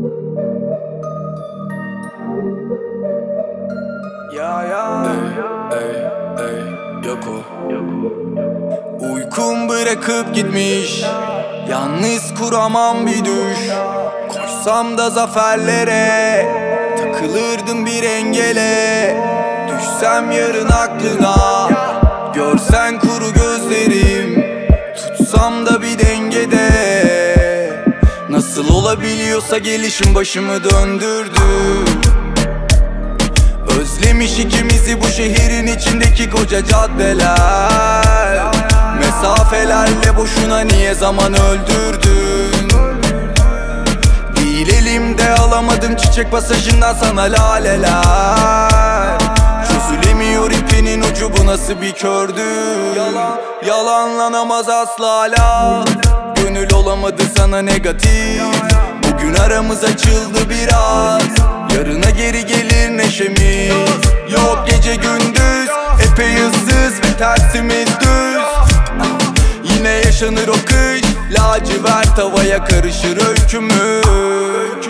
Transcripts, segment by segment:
Ya ya. Ey, ey, yok o Uykum bırakıp gitmiş. Yalnız kuramam bir düş. Koşsam da zaferlere. Takılırdım bir engele. Düşsem yarın aklına. Görsen kuru gözlerim. Tutsam da bir dengede olabiliyorsa gelişim başımı döndürdü. Özlemiş ikimizi bu şehrin içindeki koca caddeler. Mesafelerle boşuna niye zaman öldürdün? Değil elimde alamadım çiçek pasajından sana laleler. Çözülemiyor ipinin ucu bu nasıl bir kördü Yalan, yalanlanamaz asla hala Olamadı sana negatif. Bugün aramız açıldı biraz. Yarına geri gelir neşemiz. Yok gece gündüz Epey ıssız ve tersimiz düz. Yine yaşanır o kış Lacivert havaya karışır öykümüz.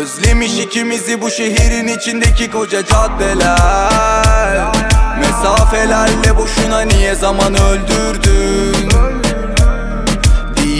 Özlemiş ikimizi bu şehrin içindeki koca caddeler. Mesafelerle boşuna niye zaman öldürdün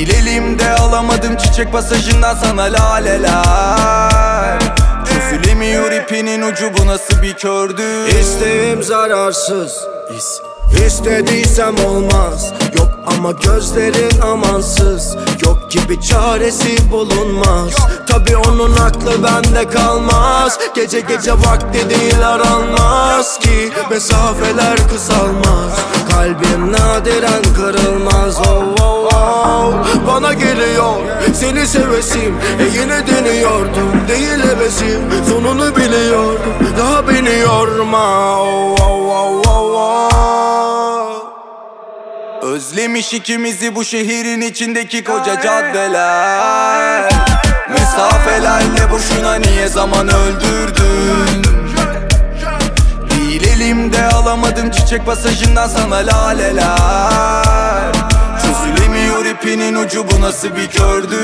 Değil elimde alamadım çiçek pasajından sana laleler. Çözülemiyor ipinin ucu bu nasıl bir kördü İsteğim zararsız İs İstediysem olmaz. Yok ama gözlerin amansız Yok gibi çaresi bulunmaz. Tabi onun aklı bende kalmaz. Gece gece vakti değil aranmaz ki. Mesafeler kısalmaz Kalbim nadiren kırılmaz. Oh, oh. Bana geliyor. Seni sevesim E yine deniyordum. Değil hevesim Sonunu biliyordum. Daha beni yorma. Oh, oh, oh, oh, oh. Özlemiş ikimizi bu şehrin içindeki koca caddeler. Mesafelerle boşuna niye zaman öldürdün? Değil elimde alamadım çiçek pasajından sana laleler ucu bu nasıl bir kördü